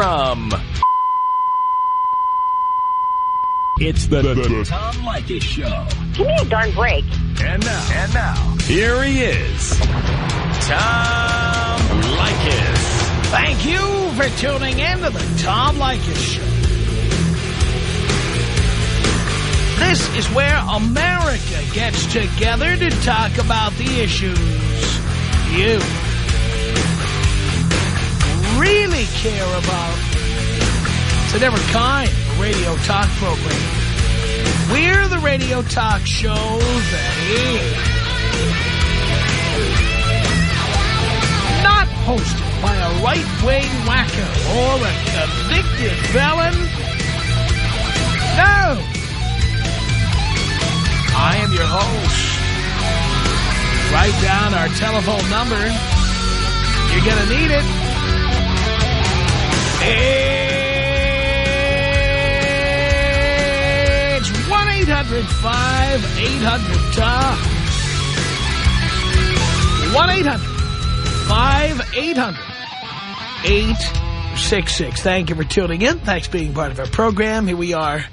from... It's the, the, the Tom Leykis Show. Give me a darn break. And now, and now, here he is, Tom Leykis. Thank you for tuning in to the Tom Leykis Show. This is where America gets together to talk about the issues you really care about. It's a different kind of radio talk program. We're the radio talk show that is not hosted by a right-wing whacker or a convicted felon. No! I am your host. Write down our telephone number. You're going to need it. It's 1-800-5800-TOM. 1-800-5800-866. Thank you for tuning in. Thanks for being part of our program. Here we are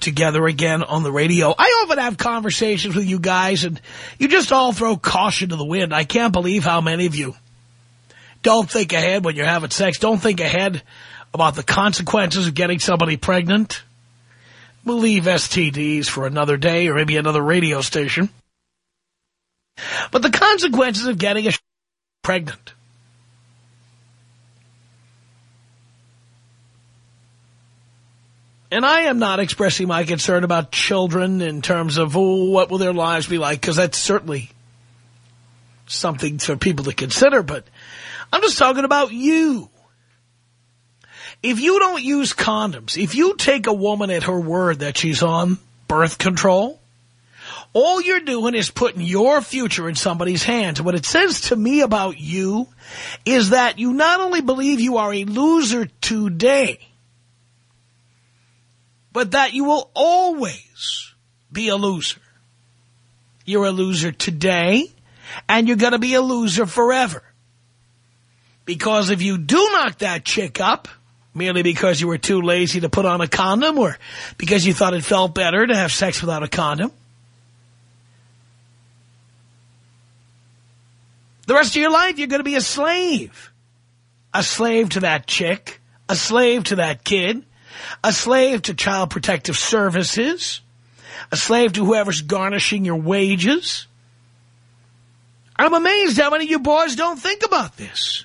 together again on the radio. I often have conversations with you guys, and you just all throw caution to the wind. I can't believe how many of you don't think ahead when you're having sex. Don't think ahead about the consequences of getting somebody pregnant. We'll leave STDs for another day or maybe another radio station. But the consequences of getting a pregnant. And I am not expressing my concern about children in terms of, oh, what will their lives be like, because that's certainly something for people to consider, but I'm just talking about you. If you don't use condoms, if you take a woman at her word that she's on birth control, all you're doing is putting your future in somebody's hands. What it says to me about you is that you not only believe you are a loser today, but that you will always be a loser. You're a loser today, and you're going to be a loser forever. Because if you do knock that chick up, merely because you were too lazy to put on a condom or because you thought it felt better to have sex without a condom, the rest of your life you're going to be a slave. A slave to that chick, a slave to that kid, a slave to Child Protective Services, a slave to whoever's garnishing your wages. I'm amazed how many of you boys don't think about this.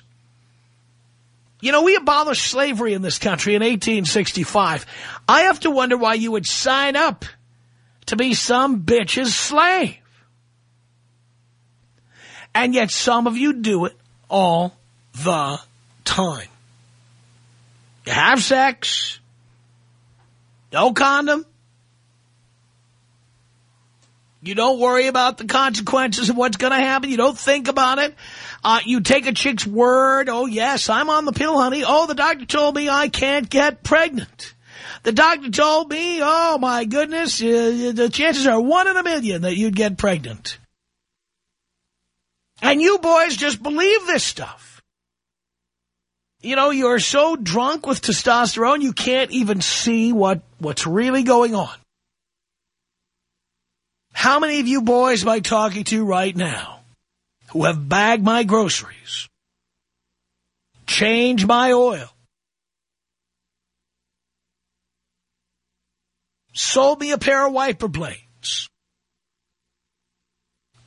You know, we abolished slavery in this country in 1865. I have to wonder why you would sign up to be some bitch's slave. And yet some of you do it all the time. You have sex, no condom. You don't worry about the consequences of what's going to happen. You don't think about it. Uh, you take a chick's word. Oh, yes, I'm on the pill, honey. Oh, the doctor told me I can't get pregnant. The doctor told me, oh, my goodness, uh, the chances are one in a million that you'd get pregnant. And you boys just believe this stuff. You know, you're so drunk with testosterone, you can't even see what, what's really going on. How many of you boys am I talking to right now who have bagged my groceries, changed my oil, sold me a pair of wiper blades,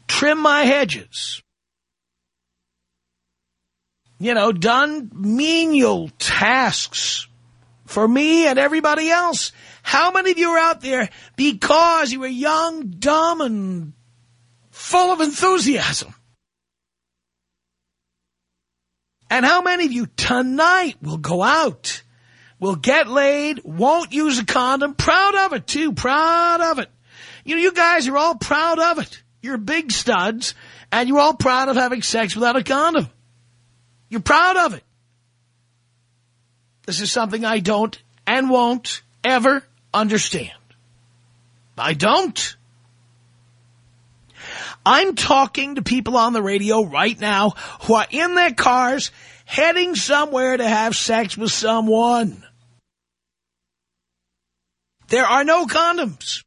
trimmed my hedges, you know, done menial tasks for me and everybody else. How many of you are out there because you were young, dumb, and full of enthusiasm? And how many of you tonight will go out, will get laid, won't use a condom, proud of it too, proud of it. You know, you guys are all proud of it. You're big studs, and you're all proud of having sex without a condom. You're proud of it. This is something I don't and won't ever understand. I don't. I'm talking to people on the radio right now who are in their cars heading somewhere to have sex with someone. There are no condoms.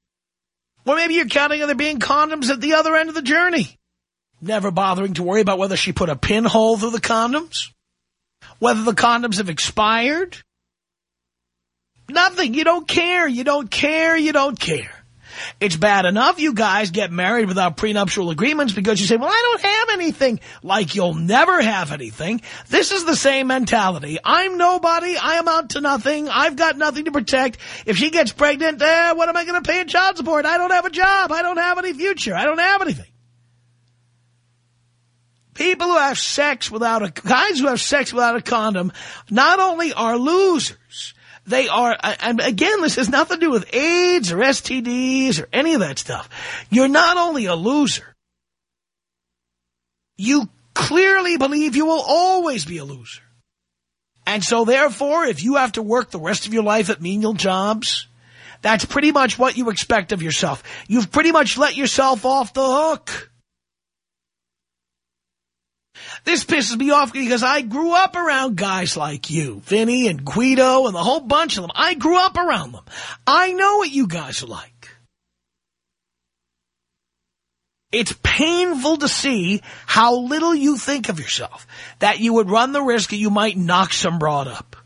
Or maybe you're counting on there being condoms at the other end of the journey. Never bothering to worry about whether she put a pinhole through the condoms. Whether the condoms have expired. Nothing. You don't care. You don't care. You don't care. It's bad enough you guys get married without prenuptial agreements because you say, well, I don't have anything. Like you'll never have anything. This is the same mentality. I'm nobody. I amount to nothing. I've got nothing to protect. If she gets pregnant, eh, what am I going to pay in child support? I don't have a job. I don't have any future. I don't have anything. People who have sex without a, guys who have sex without a condom not only are losers, they are, and again, this has nothing to do with AIDS or STDs or any of that stuff. You're not only a loser, you clearly believe you will always be a loser. And so therefore, if you have to work the rest of your life at menial jobs, that's pretty much what you expect of yourself. You've pretty much let yourself off the hook. This pisses me off because I grew up around guys like you, Vinny and Guido and the whole bunch of them. I grew up around them. I know what you guys are like. It's painful to see how little you think of yourself, that you would run the risk that you might knock some broad up.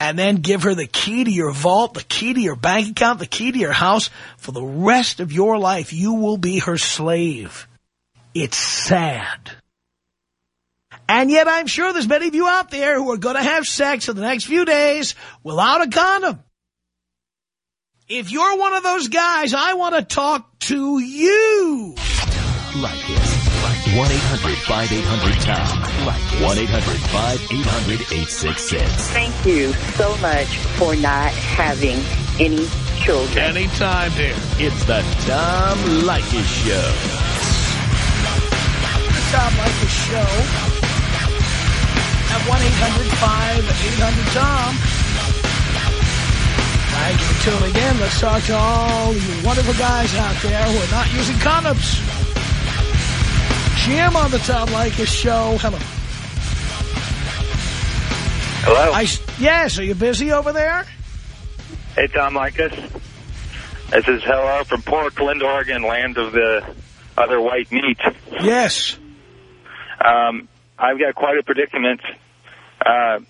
And then give her the key to your vault, the key to your bank account, the key to your house. For the rest of your life, you will be her slave. It's sad. And yet I'm sure there's many of you out there who are going to have sex in the next few days without a condom. If you're one of those guys, I want to talk to you. Like it. 1-800-5800-TOM. Like 1-800-5800-866. Thank you so much for not having any children. Anytime, dear. It's the Tom Leykis Show. Tom Leykis Show at 1-800-5800-TOM. Thank you for tuning in. Let's talk to all you wonderful guys out there who are not using condoms. Jim on the Tom Leykis Show. Hello. Hello. I, yes, are you busy over there? Hey, Tom Leykis. This is hello from Portland, Oregon, land of the other white meat. Yes. Um, I've got quite a predicament. Uh,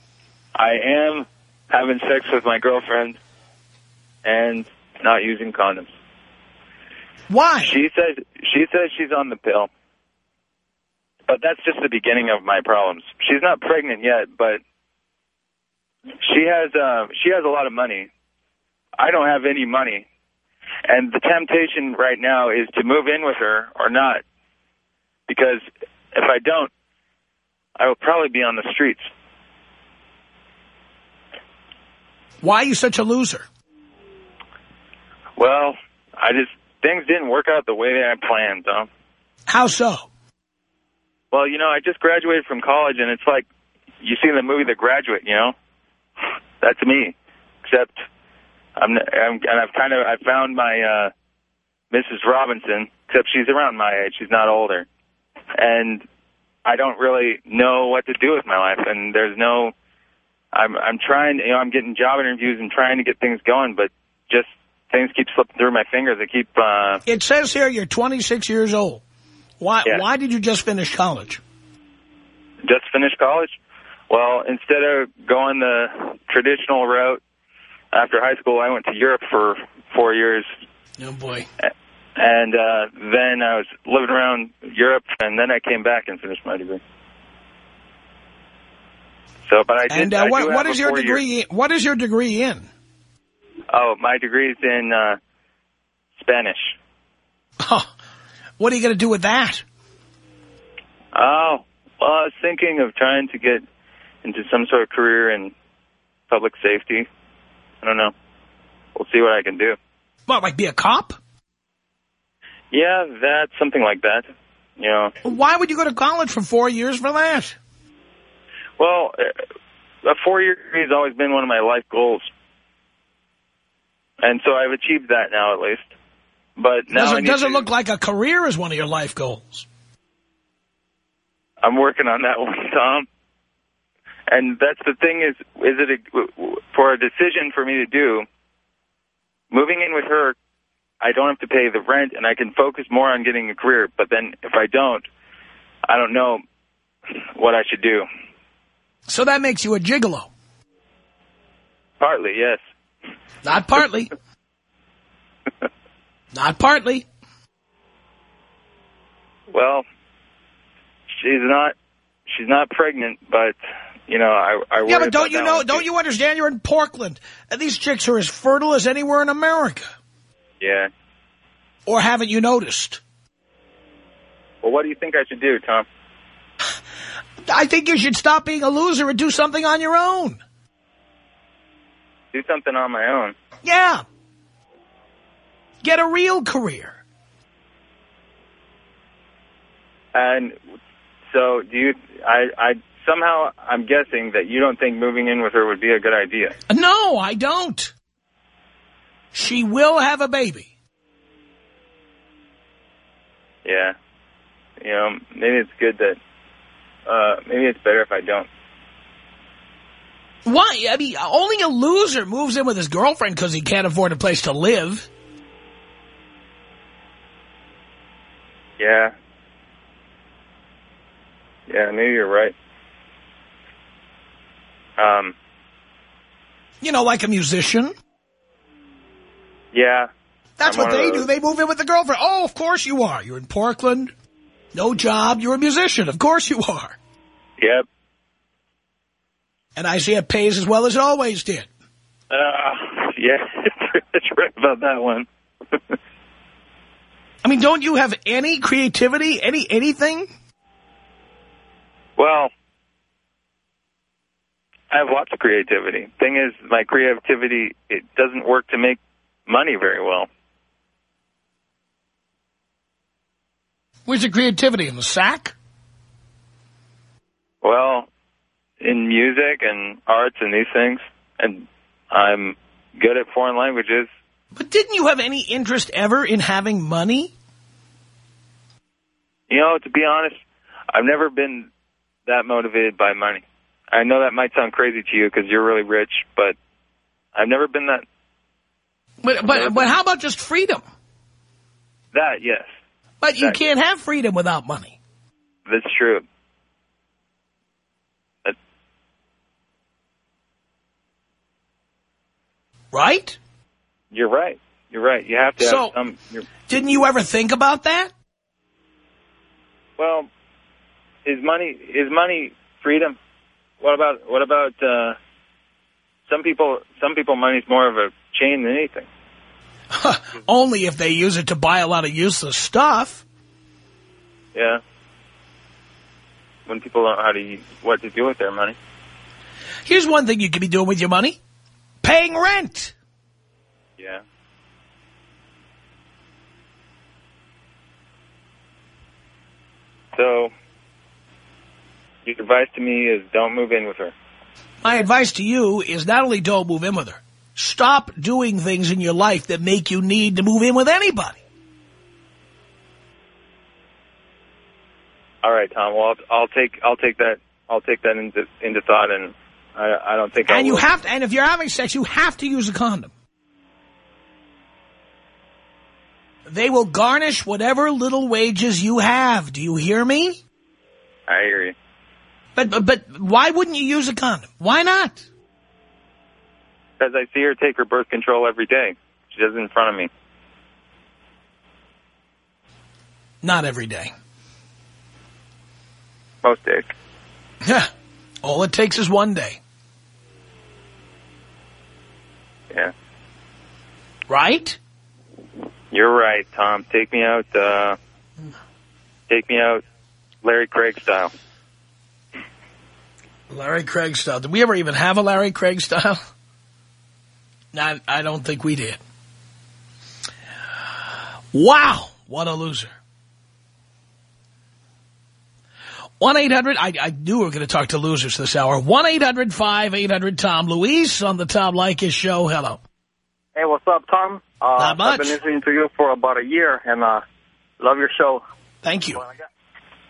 I am having sex with my girlfriend and not using condoms. Why? She says she says she's on the pill, but that's just the beginning of my problems. She's not pregnant yet, but she has uh, she has a lot of money. I don't have any money, and the temptation right now is to move in with her or not, because if I don't, I will probably be on the streets. Why are you such a loser? Well, I just things didn't work out the way that I planned, Tom. How so? Well, you know, I just graduated from college, and it's like you see in the movie The Graduate. You know, that's me. Except I'm, I'm and I've kind of I found my uh, Mrs. Robinson. Except she's around my age. She's not older, and I don't really know what to do with my life. And there's no. I'm I'm trying. You know, I'm getting job interviews and trying to get things going, but just things keep slipping through my fingers. I keep. Uh, It says here you're 26 years old. Why, Yeah. why did you just finish college? just finished college. Well, instead of going the traditional route after high school, I went to Europe for four years, Oh, boy. And uh, then I was living around Europe, and then I came back and finished my degree. So, but I did. And uh, do what, what is your degree? What is your degree in? Oh, my degree is in uh, Spanish. Oh, What are you going to do with that? Oh, well, I was thinking of trying to get into some sort of career in public safety. I don't know. We'll see what I can do. What, like be a cop? Yeah, that's something like that. You know, Why would you go to college for four years for that? well, uh, a four-year degree has always been one of my life goals, and so I've achieved that now at least. But now Doesn't, need doesn't to- look like a career is one of your life goals. I'm working on that one, Tom. And that's the thing is, is it a, for a decision for me to do, moving in with her, I don't have to pay the rent and I can focus more on getting a career. But then if I don't, I don't know what I should do. So that makes you a gigolo. Partly, yes. Not partly. Not partly. Well, she's not she's not pregnant, but you know, I, I Yeah, but don't you know, don't you understand you're in Portland and these chicks are as fertile as anywhere in America? Yeah. Or haven't you noticed? Well, what do you think I should do, Tom? I think you should stop being a loser and do something on your own. Do something on my own. Yeah. Get a real career. And so do you, I, I, somehow I'm guessing that you don't think moving in with her would be a good idea. No, I don't. She will have a baby. Yeah. You know, maybe it's good that, uh, maybe it's better if I don't. Why? I mean, only a loser moves in with his girlfriend because he can't afford a place to live. Yeah. Yeah, maybe you're right. Um, You know, like a musician. Yeah. That's I'm what they do. They move in with the girlfriend. Oh, of course you are. You're in Portland. No job. You're a musician. Of course you are. Yep. And I see it pays as well as it always did. Uh, yeah, that's right about that one. I mean, don't you have any creativity, any anything? well, I have lots of creativity. Thing is, my creativity, it doesn't work to make money very well. Where's the creativity? In the sack? Well, in music and arts and these things, and I'm good at foreign languages. But didn't you have any interest ever in having money? You know, to be honest, I've never been that motivated by money. I know that might sound crazy to you because you're really rich, but I've never been that. But, but, but how about just freedom? That, yes, But you can't have freedom without money. that's true. That, Right? you're right. You're right. You have to So- have some. You're, Didn't you ever think about that? well, is money is money freedom? What about what about uh, some people? Some people, money's more of a chain than anything. Only if they use it to buy a lot of useless stuff. Yeah. When people don't know how to what to do with their money. Here's one thing you could be doing with your money. Paying rent. Yeah. So, your advice to me is don't move in with her. My advice to you is not only don't move in with her, stop doing things in your life that make you need to move in with anybody. All right, Tom. Well, I'll, I'll take I'll take that I'll take that into into thought, and I I don't think And you will. have to, and if you're having sex, you have to use a condom. They will garnish whatever little wages you have. Do you hear me? I hear you. But, but, but why wouldn't you use a condom? Why not? Because I see her take her birth control every day. She does it in front of me. Not every day. Most days. Yeah. All it takes is one day. Yeah. Right? You're right, Tom. Take me out. Uh, take me out, Larry Craig style. Larry Craig style. Did we ever even have a Larry Craig style? No, I don't think we did. Wow. What a loser. 1-800, I, I knew we were going to talk to losers this hour. 1-800-5800-TOM. Luis on the Tom Leykis show. Hello. Hey, what's up, Tom? Uh, Not much. I've been listening to you for about a year, and uh, love your show. Thank you.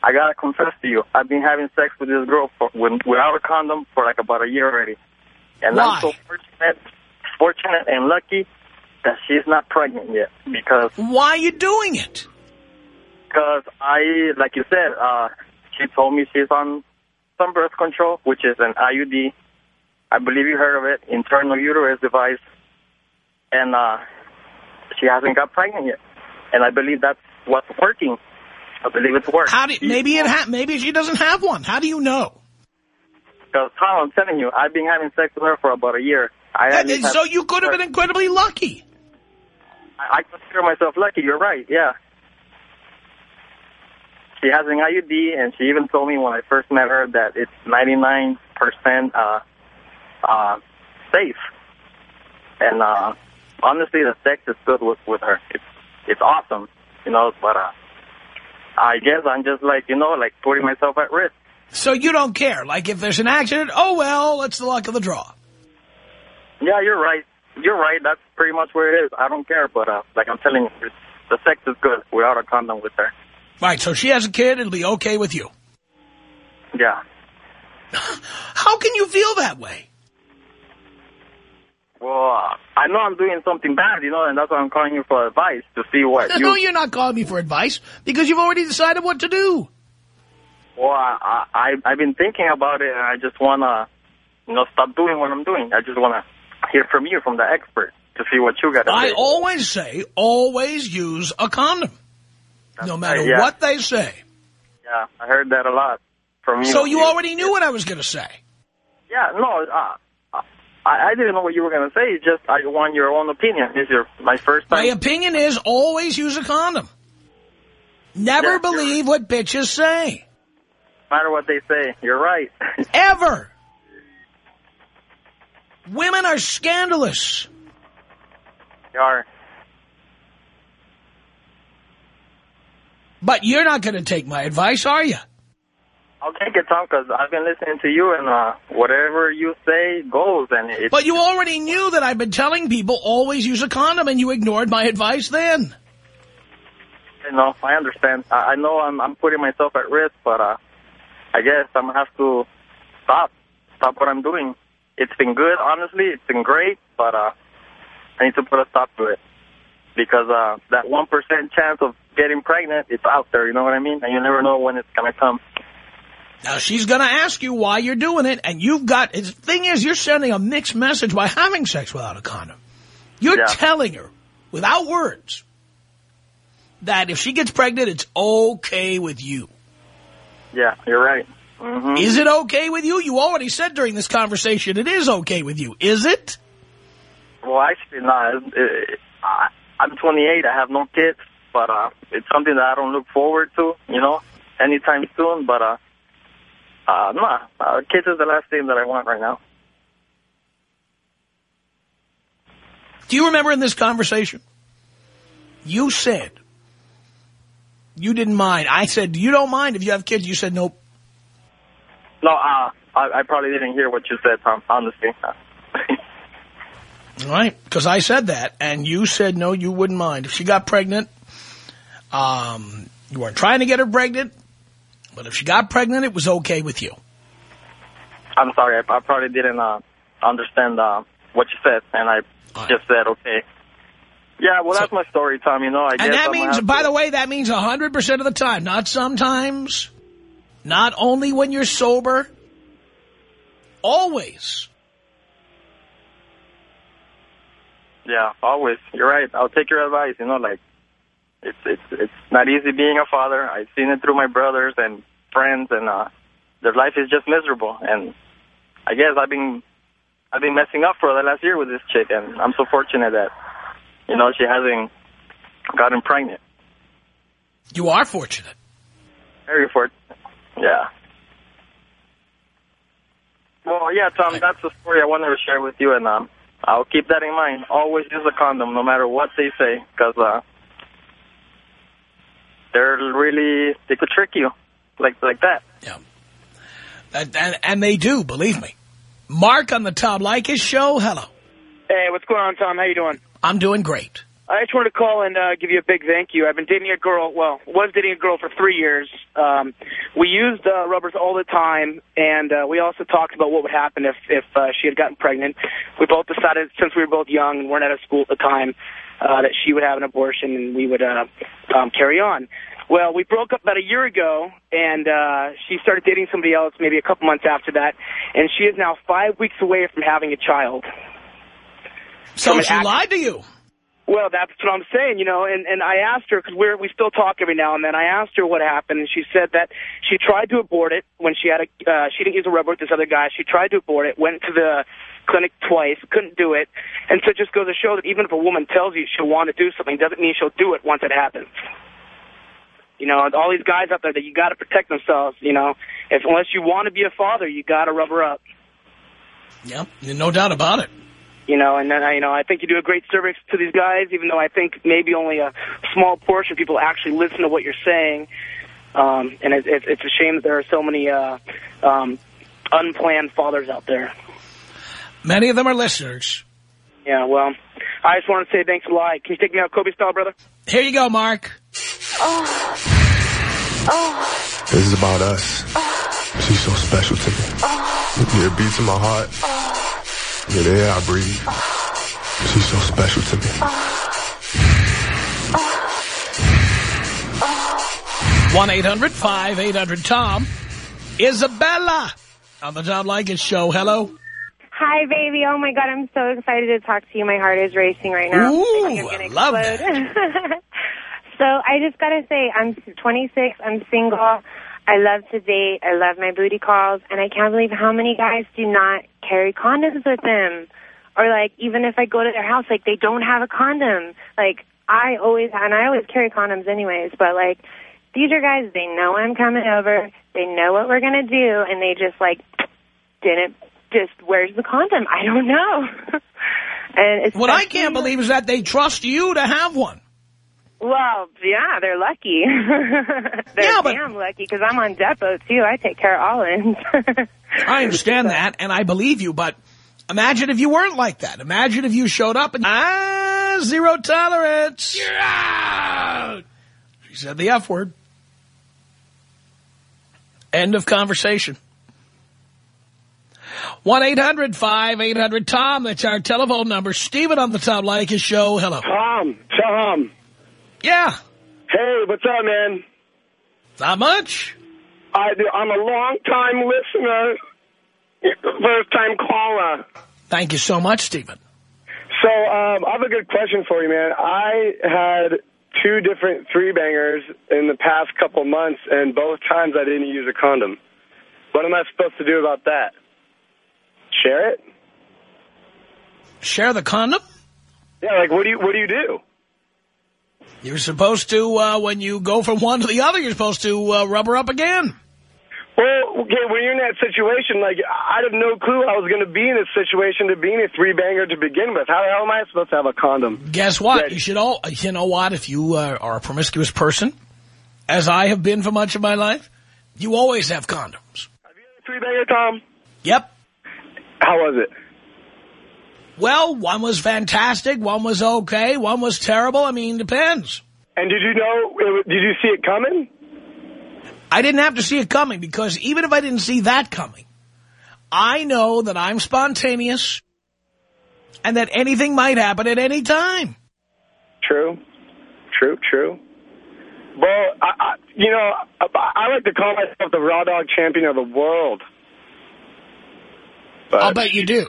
I gotta confess to you, I've been having sex with this girl for, with, without a condom for like about a year already. And Why? I'm so fortunate, fortunate and lucky that she's not pregnant yet because Why are you doing it? because I, like you said, uh, she told me she's on some birth control, which is an IUD. I believe you heard of it, internal uterus device. And uh, she hasn't got pregnant yet. And I believe that's what's working. I believe it's working. How do maybe it ha maybe she doesn't have one. How do you know? Because, Tom, I'm telling you, I've been having sex with her for about a year. I so you could have been incredibly lucky. I, I consider myself lucky. You're right, yeah. She has an IUD, and she even told me when I first met her that it's 99% uh, uh, safe. And uh, honestly, the sex is good with, with her. It's, it's awesome, you know, but uh, I guess I'm just like, you know, like putting myself at risk. So you don't care. Like if there's an accident, oh well, it's the luck of the draw. Yeah, you're right. You're right. That's pretty much where it is. I don't care, but uh, like I'm telling you, the sex is good without a condom with her. Right, so she has a kid, it'll be okay with you. Yeah. How can you feel that way? Well, uh, I know I'm doing something bad, you know, and that's why I'm calling you for advice to see what no, you. you're not calling me for advice because you've already decided what to do. Well, I, I I've been thinking about it, and I just wanna, you know, stop doing what I'm doing. I just wanna hear from you, from the expert, to see what you got to I say. always say, always use a condom. No matter right, yeah. what they say. Yeah, I heard that a lot from you. So you already knew what I was going to say. Yeah, no, uh, I, I didn't know what you were gonna say. It's just I want your own opinion. This is your my first time. My opinion is always use a condom. Never Yeah, believe what bitches say. No matter what they say, you're right. Ever. Women are scandalous. you are. But you're not going to take my advice, are you? I'll take it, Tom, because I've been listening to you, and uh, whatever you say goes. And it, But you already knew that I've been telling people always use a condom, and you ignored my advice then. you know, I understand. I, I know I'm I'm putting myself at risk, but uh, I guess I'm gonna have to stop, stop what I'm doing. It's been good, honestly. It's been great, but uh, I need to put a stop to it because uh, that one percent chance of getting pregnant, it's out there. You know what I mean? And you never know when it's gonna come. Now, she's going to ask you why you're doing it, and you've got... The thing is, you're sending a mixed message by having sex without a condom. You're Yeah. telling her, without words, that if she gets pregnant, it's okay with you. Yeah, you're right. Hmm Is it okay with you? You already said during this conversation it is okay with you. Is it? Well, actually, no. It, it, I, I'm 28. I have no kids, but uh, it's something that I don't look forward to, you know, anytime soon. But uh, uh, no, uh, kids is the last thing that I want right now. Do you remember in this conversation? You said you didn't mind. I said, you don't mind if you have kids. You said, nope. No, uh, I, I probably didn't hear what you said, Tom. Honestly. All right, because I said that, and you said, no, you wouldn't mind. If she got pregnant, um, you weren't trying to get her pregnant, but if she got pregnant, it was okay with you. I'm sorry. I, I probably didn't uh, understand uh, what you said, and I right. just said okay. Yeah, well, So- that's my story, Tom. You know, I guess And that I'm means, by to- the way, that means 100% of the time, not sometimes, not only when you're sober, always. Yeah, always. You're right. I'll take your advice. You know, like it's it's it's not easy being a father. I've seen it through my brothers and friends, and uh, their life is just miserable. And I guess I've been I've been messing up for the last year with this chick, and I'm so fortunate that you know she hasn't gotten pregnant. You are fortunate. Very fortunate. Yeah. Well, yeah, Tom, that's the story I wanted to share with you, and um, I'll keep that in mind. Always use a condom, no matter what they say, because uh, they're really they could trick you, like like that. Yeah. And, and, and they do, believe me. Mark on the Tom Leykis show, hello. Hey, what's going on, Tom? How you doing? I'm doing great. I just wanted to call and uh, give you a big thank you. I've been dating a girl, well, was dating a girl for three years. Um, we used uh, rubbers all the time, and uh, we also talked about what would happen if, if uh, she had gotten pregnant. We both decided, since we were both young and weren't out of school at the time, uh, that she would have an abortion and we would uh, um, carry on. Well, we broke up about a year ago, and uh, she started dating somebody else maybe a couple months after that, and she is now five weeks away from having a child. So she lied to you? Well, that's what I'm saying, you know, and, and I asked her, because we still talk every now and then, I asked her what happened, and she said that she tried to abort it when she had a, uh, she didn't use a rubber with this other guy, she tried to abort it, went to the clinic twice, couldn't do it, and so it just goes to show that even if a woman tells you she'll want to do something, doesn't mean she'll do it once it happens. You know, all these guys out there that you got to protect themselves, you know, if unless you want to be a father, you got to rubber up. Yep, no doubt about it. You know, and then, you know, I think you do a great service to these guys, even though I think maybe only a small portion of people actually listen to what you're saying. Um, and it, it, it's a shame that there are so many uh, um, unplanned fathers out there. Many of them are listeners. Yeah, well, I just want to say thanks a lot. Can you take me out Kobe style, brother? Here you go, Mark. Oh. Oh. This is about us. Oh. She's so special to me. Oh. Yeah, it beats in my heart. Oh. Yeah, the air I breathe. She's so special to me. One eight hundred five eight hundred Tom. Isabella on the Tom Leykis show. Hello. Hi, baby. Oh, my God. I'm so excited to talk to you. My heart is racing right now. Ooh, I, I love that. so I just got to say, I'm 26. I'm single. I love to date. I love my booty calls. And I can't believe how many guys do not carry condoms with them. Or, like, even if I go to their house, like, they don't have a condom. Like, I always, and I always carry condoms anyways, but, like, these are guys, they know I'm coming over. They know what we're going to do. And they just, like, didn't just, where's the condom? I don't know. and it's What I can't believe is that they trust you to have one. Well, yeah, they're lucky. they're Yeah, but- damn lucky because I'm on Depo, too. I take care of all ends. I understand that, and I believe you, but imagine if you weren't like that. Imagine if you showed up and, ah, zero tolerance. You're out. She said the F word. End of conversation. 1-800-5800-TOM. That's our telephone number. Stephen on the Tom Leykis show. Hello. Tom, Tom. Yeah. Hey, what's up, man? Not much. I, I'm a long-time listener, first-time caller. Thank you so much, Stephen. So um, I have a good question for you, man. I had two different three-bangers in the past couple months, and both times I didn't use a condom. What am I supposed to do about that? Share it? Share the condom? Yeah, like what do you what do you do? You're supposed to, uh, when you go from one to the other, you're supposed to uh, rubber up again. Well, okay, when you're in that situation, like, I have no clue I was going to be in this situation to being a three-banger to begin with. How the hell am I supposed to have a condom? Guess what? Ready? You should all, you know what? If you uh, are a promiscuous person, as I have been for much of my life, you always have condoms. Have you had a Three-banger, Tom? Yep. How was it? Well, one was fantastic, one was okay, one was terrible. I mean, depends. And did you know, did you see it coming? I didn't have to see it coming because even if I didn't see that coming, I know that I'm spontaneous and that anything might happen at any time. True. True, true. Well, I, I, you know, I, I like to call myself the raw dog champion of the world. But, I'll bet you do.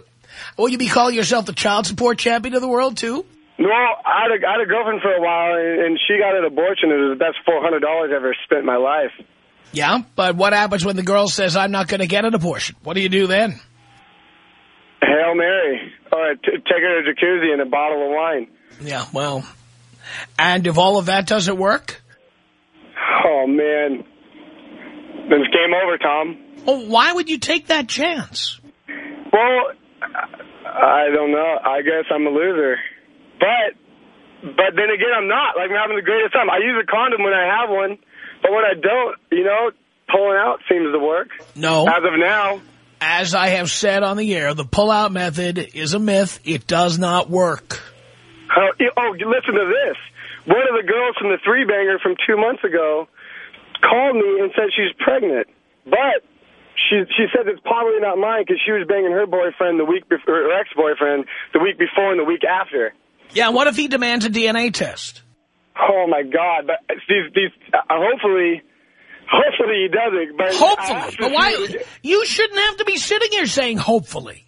Will you be calling yourself the child support champion of the world, too? No, I had, a, I had a girlfriend for a while, and, she got an abortion. It was the best $400 I ever spent in my life. Yeah, but what happens when the girl says, I'm not going to get an abortion? What do you do then? Hail Mary. Or t take her to a jacuzzi and a bottle of wine. Yeah, well, and if all of that doesn't work? Oh, man. Then it's game over, Tom. Well, why would you take that chance? Well, I don't know. I guess I'm a loser. But but then again, I'm not. Like, I'm having the greatest time. I use a condom when I have one, but when I don't, you know, pulling out seems to work. No. As of now. As I have said on the air, the pull-out method is a myth. It does not work. How, oh, listen to this. One of the girls from the three banger from two months ago called me and said she's pregnant, but she she said it's probably not mine because she was banging her boyfriend the week before, her ex-boyfriend the week before and the week after. Yeah, what if he demands a DNA test? Oh my God! But these these uh, hopefully. Hopefully he doesn't. But hopefully, but why? You shouldn't have to be sitting here saying hopefully.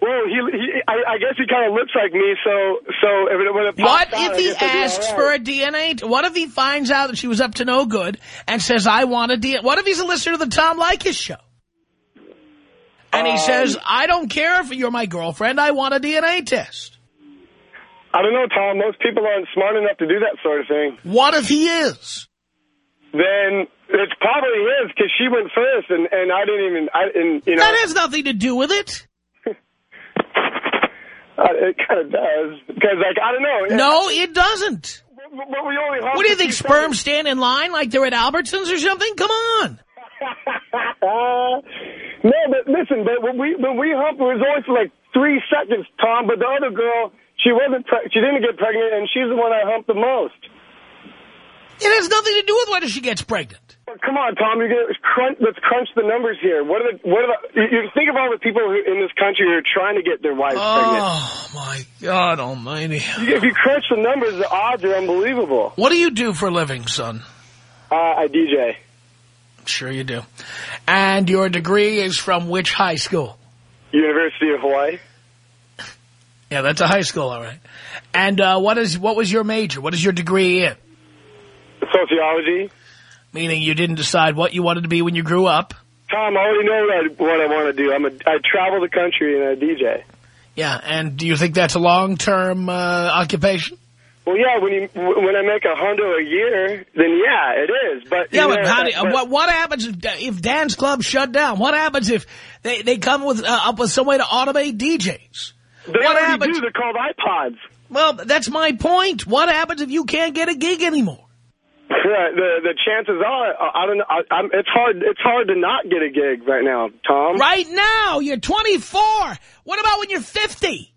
Well, he, he I, I, guess he kind of looks like me, so so if it, when it What out, if he asks right. for a DNA? What if he finds out that she was up to no good and says, I want a DNA? What if he's a listener to the Tom Leykis show? And he um, says, I don't care if you're my girlfriend, I want a DNA test. I don't know, Tom. Most people aren't smart enough to do that sort of thing. What if he is? Then it's probably his because she went first, and and I didn't even. I and you know that has nothing to do with it. Uh, it kind of does. Because, like, I don't know. No, it doesn't. But, but we only what do you think, sperm stand in line like they're at Albertsons or something? Come on. no, but listen, but when we when we humped, it was only for like three seconds, Tom. But the other girl, she wasn't, she didn't get pregnant, and she's the one I humped the most. It has nothing to do with whether she gets pregnant. Come on, Tom. You get, crunch, let's crunch the numbers here. What are the? What are the? You, think of all the people who, in this country who are trying to get their wives oh, pregnant. Oh my God Almighty! If you crunch the numbers, the odds are unbelievable. What do you do for a living, son? Uh, I DJ. Sure you do. And your degree is from which high school? University of Hawaii. Yeah, that's a high school, all right. And uh, what is what was your major? What is your degree in? Sociology. Meaning you didn't decide what you wanted to be when you grew up? Tom, I already know what I, what I want to do. I'm a, I travel the country and I DJ. Yeah, and do you think that's a long-term uh, occupation? Well, yeah, when you when I make a hundo a year, then yeah, it is. But yeah, but, know, how do, but what what happens if, if dance clubs shut down? What happens if they they come with uh, up with some way to automate DJs? They what happens? do. They're called iPods. Well, that's my point. What happens if you can't get a gig anymore? Yeah, the the chances are, I don't know. I, I'm, it's hard. It's hard to not get a gig right now, Tom. Right now, you're 24. What about when you're 50?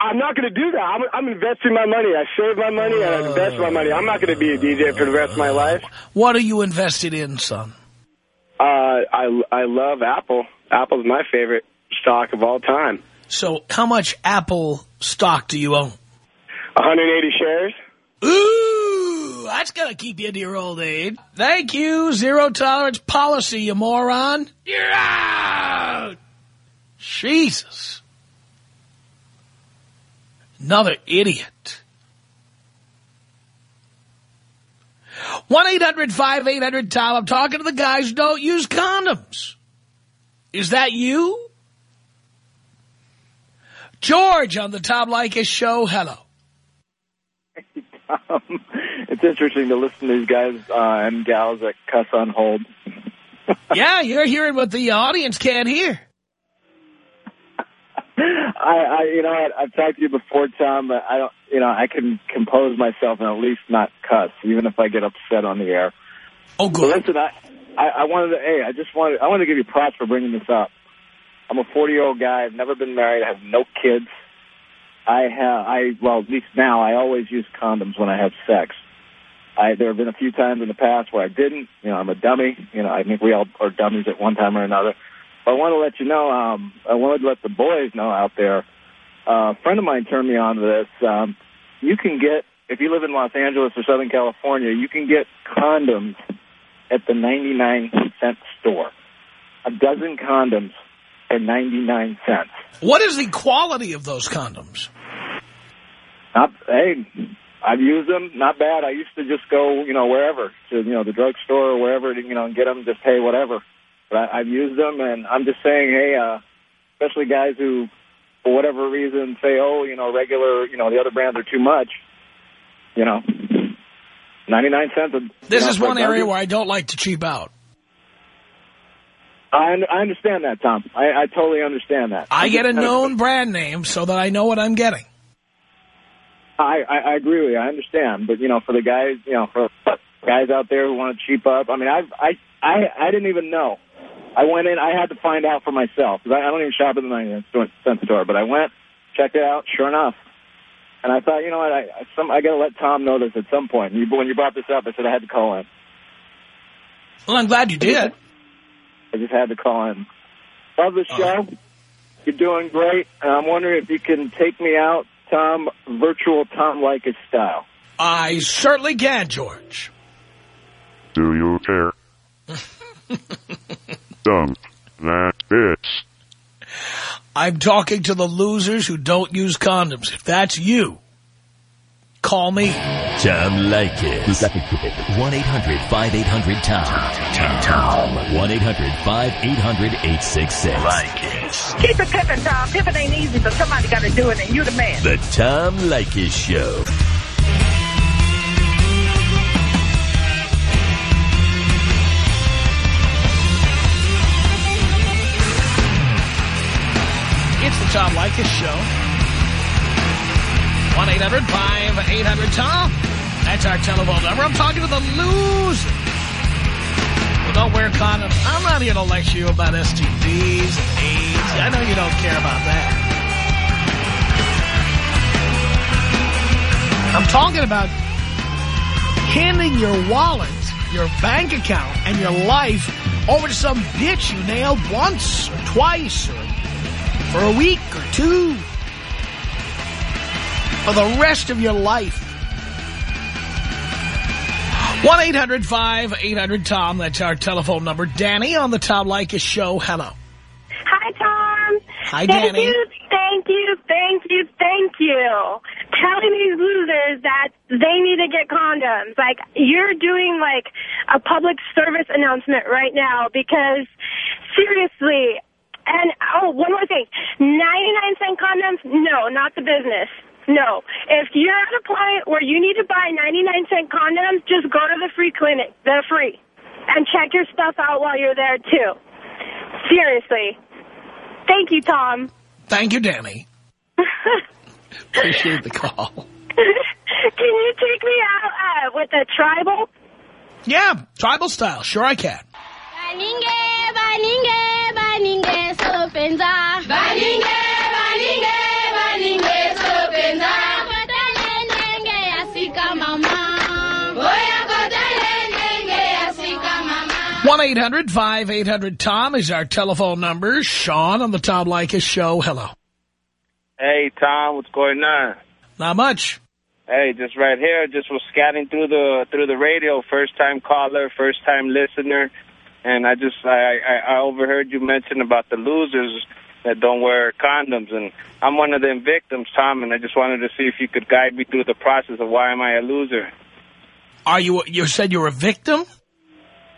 I'm not going to do that. I'm, I'm investing my money. I save my money and I invest my money. I'm not going to be a DJ for the rest of my life. What are you invested in, son? Uh, I I love Apple. Apple's my favorite stock of all time. So, how much Apple stock do you own? 180 shares. Ooh, that's going to keep you to your old age. Thank you, zero tolerance policy, you moron. You're out. Jesus. Another idiot. 1-800-5800-TOM. I'm talking to the guys who don't use condoms. Is that you? George on the Tom Leykis show. Hello. Um, it's interesting to listen to these guys uh, and gals that cuss on hold. yeah, you're hearing what the audience can't hear. I, I, you know, I, I've talked to you before, Tom, but I don't, you know, I can compose myself and at least not cuss, even if I get upset on the air. Oh, good. listen, I, I, I wanted to, hey, I just wanted, I wanted to give you props for bringing this up. I'm a 40-year-old guy. I've never been married. I have no kids. I have, I, well, at least now, I always use condoms when I have sex. I, there have been a few times in the past where I didn't. You know, I'm a dummy. You know, I think we all are dummies at one time or another. But I want to let you know, um, I wanted to let the boys know out there. Uh, a friend of mine turned me on to this. Um, you can get, if you live in Los Angeles or Southern California, you can get condoms at the 99 cent store. A dozen condoms at 99 cents. What is the quality of those condoms? Not, hey, I've used them. Not bad. I used to just go, you know, wherever, to, you know, the drugstore or wherever, you know, and get them, just pay whatever. But I, I've used them, and I'm just saying, hey, uh, especially guys who, for whatever reason, say, oh, you know, regular, you know, the other brands are too much, you know, 99 cents. A, this know, is one area where I don't like to cheap out. I, I understand that, Tom. I, I totally understand that. I get a known brand name so that I know what I'm getting. I, I, I agree with you. I understand. But, you know, for the guys, you know, for guys out there who want to cheap up, I mean, I've, I, I, I didn't even know. I went in, I had to find out for myself. Because I, I don't even shop at the 99 cent store. But I went, checked it out. Sure enough, And I thought, you know what, I, I, some, I got to let Tom know this at some point. And you, when you brought this up, I said I had to call in. Well, I'm glad you did. I just had to call in. Love the show. You're doing great. And I'm wondering if you can take me out, Tom, virtual Tom Leykis style. I certainly can, George. Do you care? Dump that bitch. I'm talking to the losers who don't use condoms. If that's you, call me. Tom Leykis. 1-800-5800-TOM. Tom. 1-800-5800-866. Leykis. Keep it pimping, Tom. Pimping ain't easy, but somebody got to do it, and you the man. The Tom Leykis Show. Tom Leykis Show. 1-800-5800-TOM. That's our telephone number. I'm talking to the losers who don't wear condoms. I'm not here to lecture you about STDs and AIDS. I know you don't care about that. I'm talking about handing your wallet, your bank account, and your life over to some bitch you nailed once or twice or for a week or two. For the rest of your life. 1-800-5800-TOM. That's our telephone number. Danny on the Tom Leykis show. Hello. Hi, Tom. Hi, thank Danny. You, thank you, thank you, thank you. Telling these losers that they need to get condoms. Like, you're doing, like, a public service announcement right now because, seriously, and, oh, one more thing. 99 cent condoms? No, not the business. No. If you're at a point where you need to buy 99 cent condoms, just go to the free clinic. They're free. And check your stuff out while you're there, too. Seriously. Thank you, Tom. Thank you, Danny. Appreciate the call. Can you take me out uh, with a tribal? Yeah, tribal style. Sure I can. Baninge, baninge, baninge, solopenza. Baninge, baninge, baninge, solopenza. Kotale nenge asika mama. Oya kotale nenge asika mama. 1-800-5800-TOM is our telephone number. Sean on the Tom Leykis show. Hello. Hey, Tom, what's going on? Not much. Hey, just right here, just was scanning through the through the radio, first time caller, first time listener, and I just I, I I overheard you mention about the losers that don't wear condoms, and I'm one of them victims, Tom, and I just wanted to see if you could guide me through the process of why am I a loser. Are you? You said you're a victim.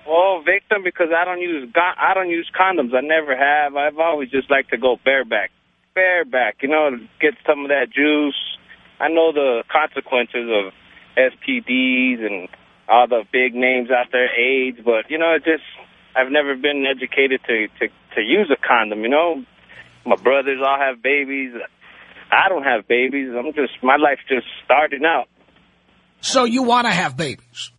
Oh, victim because I don't use I don't use condoms. I never have. I've always just liked to go bareback, bareback. You know, get some of that juice. I know the consequences of STDs and all the big names out there, AIDS, but you know, it just I've never been educated to to to use a condom. You know, my brothers all have babies. I don't have babies. I'm just my life's just starting out. So you want to have babies?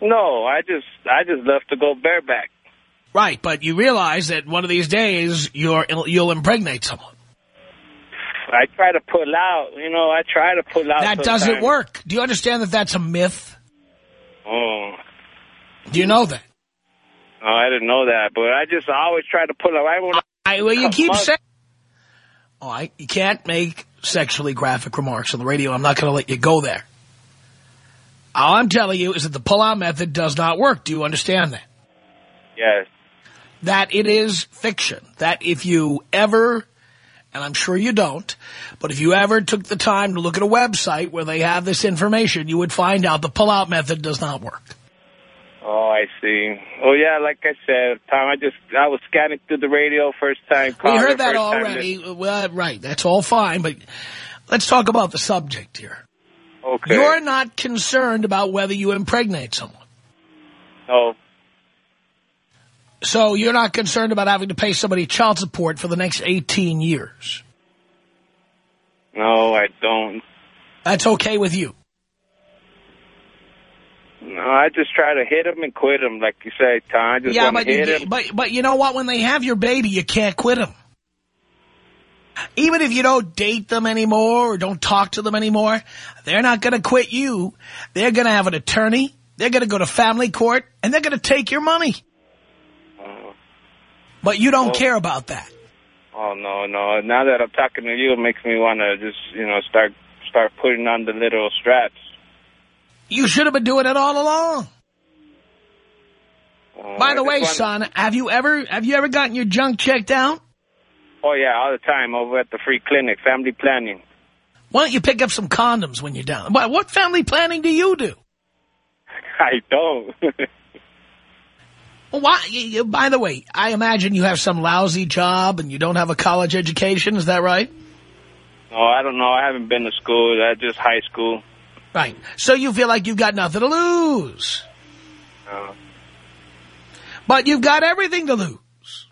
No, I just I just love to go bareback. Right, but you realize that one of these days you're you'll impregnate someone. I try to pull out. You know, I try to pull out. That doesn't work. Do you understand that that's a myth? Oh, Do you know that? No, I didn't know that, but I just always try to pull out. I won't. I, well, you keep saying... Oh, I, you can't make sexually graphic remarks on the radio. I'm not going to let you go there. All I'm telling you is that the pull-out method does not work. Do you understand that? Yes. That it is fiction. That if you ever, and I'm sure you don't, but if you ever took the time to look at a website where they have this information, you would find out the pull-out method does not work. Oh, I see. Oh, yeah. Like I said, Tom, I just I was scanning through the radio first time. We heard that already. Well, right, that's all fine, but let's talk about the subject here. Okay. You're not concerned about whether you impregnate someone. No. So you're not concerned about having to pay somebody child support for the next 18 years. No, I don't. That's okay with you. No, I just try to hit them and quit them, like you say, Tom. I just yeah, but, hit you, him. but but you know what? When they have your baby, you can't quit them. Even if you don't date them anymore or don't talk to them anymore, they're not going to quit you. They're going to have an attorney. They're going to go to family court, and they're going to take your money. Oh. But you don't Oh. care about that. Oh no, no. Now that I'm talking to you, it makes me want to just you know start start putting on the little straps. You should have been doing it all along. Uh, By I the way, son, have you ever have you ever gotten your junk checked out? Oh yeah, all the time over at the free clinic, family planning. Why don't you pick up some condoms when you're down? What, what family planning do you do? I don't. Well, Why? You, by the way, I imagine you have some lousy job and you don't have a college education. Is that right? no, I don't know. I haven't been to school. I just high school. Right. So you feel like you've got nothing to lose. Uh, But you've got everything to lose.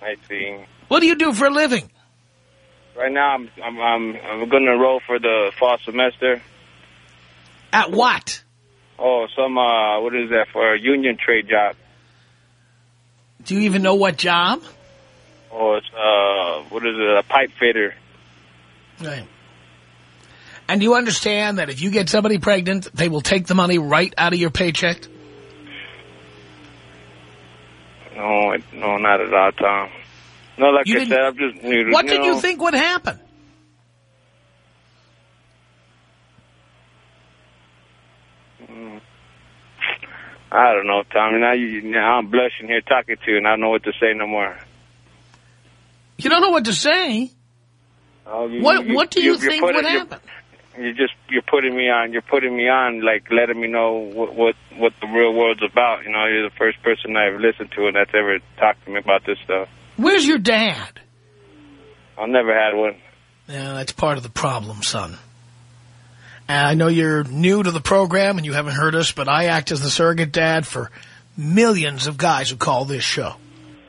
I see. What do you do for a living? Right now, I'm I'm I'm, I'm going to enroll for the fall semester. At what? Oh, some uh, what is that for a union trade job? Do you even know what job? Oh, it's uh, what is it? A pipe fitter. Right. And you understand that if you get somebody pregnant, they will take the money right out of your paycheck? No, no, not at all, Tom. No, like You I said, I'm just to- What did you think would happen? mm, I don't know, Tommy. Now you, now I'm blushing here talking to you, and I don't know what to say no more. You don't know what to say. Oh, you- What What do you you're think would happen? You're just you're putting me on. You're putting me on, like letting me know what what what the real world's about. You know, you're the first person I've listened to and that's ever talked to me about this stuff. Where's your dad? I've never had one. Yeah, that's part of the problem, son. And I know you're new to the program and you haven't heard us, but I act as the surrogate dad for millions of guys who call this show.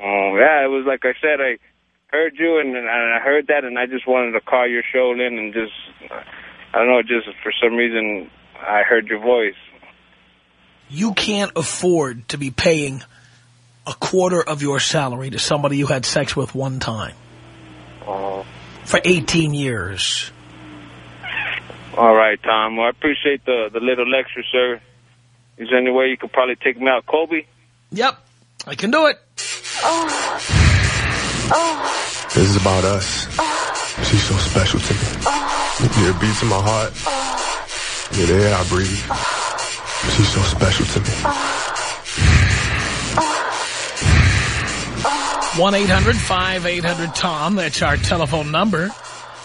Oh yeah, it was like I said. I heard you and, and I heard that, and I just wanted to call your show in and just I don't know, just for some reason I heard your voice. You can't afford to be paying a quarter of your salary to somebody you had sex with one time Oh, for 18 years. all right, Tom. Well, I appreciate the the little lecture, sir. Is there any way you could probably take me out, Colby? Yep, I can do it. Oh. Oh. This is about us. She's so special to me. Yeah, it beats in my heart. Yeah, the air I breathe. She's so special to me. 1-800-5800-TOM. That's our telephone number.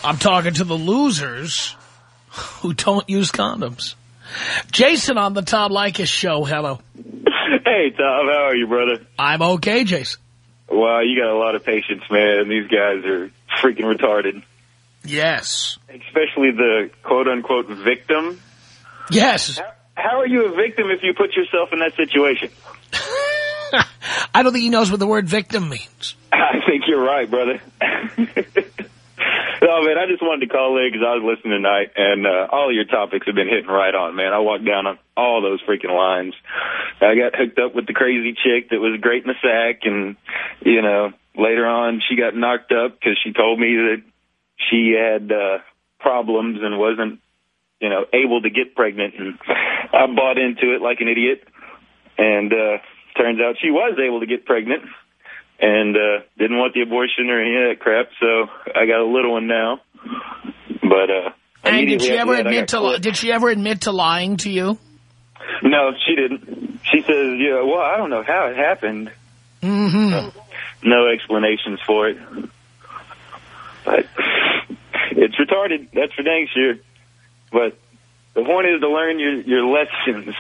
I'm talking to the losers who don't use condoms. Jason on the Tom Leykis show. Hello. Hey, Tom, how are you, brother? I'm okay, Jason. Wow, you got a lot of patience, man. These guys are freaking retarded. Yes. Especially the quote-unquote victim. Yes. How are you a victim if you put yourself in that situation? I don't think he knows what the word victim means. I think you're right, brother. No, man, I just wanted to call in because I was listening tonight, and uh, all your topics have been hitting right on, man. I walked down on all those freaking lines. I got hooked up with the crazy chick that was great in the sack, and, you know, later on she got knocked up because she told me that she had uh, problems and wasn't, you know, able to get pregnant, and I bought into it like an idiot, and uh, turns out she was able to get pregnant and uh didn't want the abortion or any of that crap, so I got a little one now. But uh And did she ever that, admit to li- quit. did she ever admit to lying to you? No, she didn't. She says, "Yeah, well, I don't know how it happened. Mm-hmm. No explanations for it, but it's retarded. That's for dang sure. But the point is to learn your your lessons.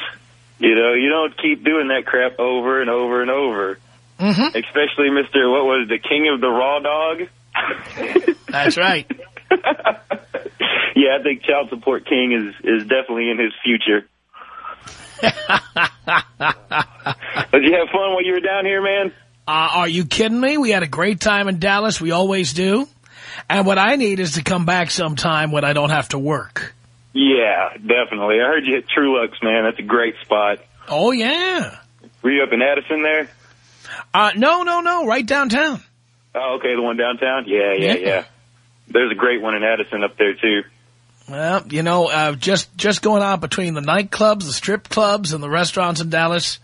You know, you don't keep doing that crap over and over and over. Mm-hmm. Especially Mister, what was it, the king of the raw dog? That's right. Yeah, I think child support king is is definitely in his future. Did you have fun while you were down here, man? Uh, are you kidding me? We had a great time in Dallas. We always do. And what I need is to come back sometime when I don't have to work. Yeah, definitely. I heard you hit True Lux, man. That's a great spot. Oh, yeah. Were you up in Addison there? Uh, no, no, no. Right downtown. Oh, okay, the one downtown? Yeah, yeah, Yeah. yeah. There's a great one in Addison up there, too. Well, you know, uh, just just going out between the nightclubs, the strip clubs, and the restaurants in Dallas,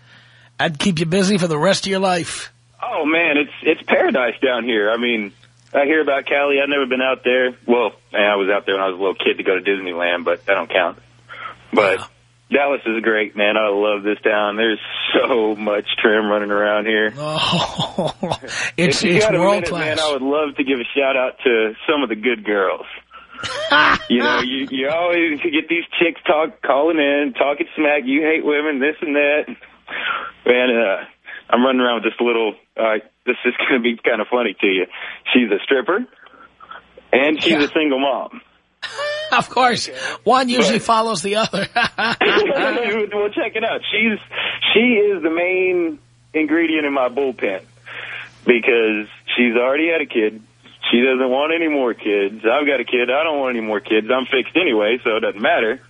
I'd keep you busy for the rest of your life. Oh, man, it's it's paradise down here. I mean, I hear about Cali. I've never been out there. Well, I was out there when I was a little kid to go to Disneyland, but that don't count. But Dallas is great, man. I love this town. There's so much trim running around here. Oh, it's if you it's got a world minute, man. I would love to give a shout out to some of the good girls. you know, you you always get these chicks talk calling in, talking smack. You hate women, this and that. Man, uh, I'm running around with this little. Uh, this is going to be kind of funny to you. She's a stripper, and she's a single mom. of course, one usually follows the other. well, check it out. She's she is the main ingredient in my bullpen because she's already had a kid. She doesn't want any more kids. I've got a kid. I don't want any more kids. I'm fixed anyway, so it doesn't matter.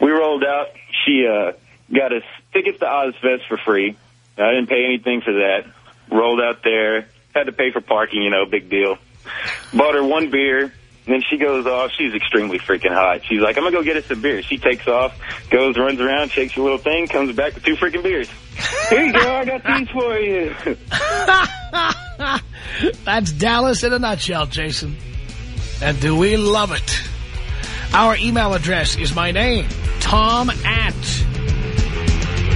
we rolled out. She uh, got us tickets to Ozzfest for free. I didn't pay anything for that. Rolled out there. Had to pay for parking, you know, big deal. Bought her one beer. Then she goes off. She's extremely freaking hot. She's like, I'm going to go get us some beer. She takes off, goes, runs around, shakes her little thing, comes back with two freaking beers. Here you go. I got these for you. That's Dallas in a nutshell, Jason. And do we love it? Our email address is my name, Tom at